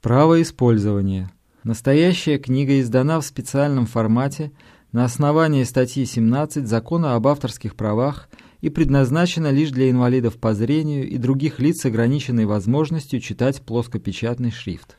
Право использования. Настоящая книга издана в специальном формате на основании статьи 17 Закона об авторских правах и предназначена лишь для инвалидов по зрению и других лиц с ограниченной возможностью читать плоскопечатный шрифт.